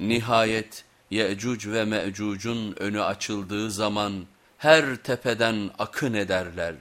Nihayet Ye'cuc ve Me'cuc'un önü açıldığı zaman her tepeden akın ederler.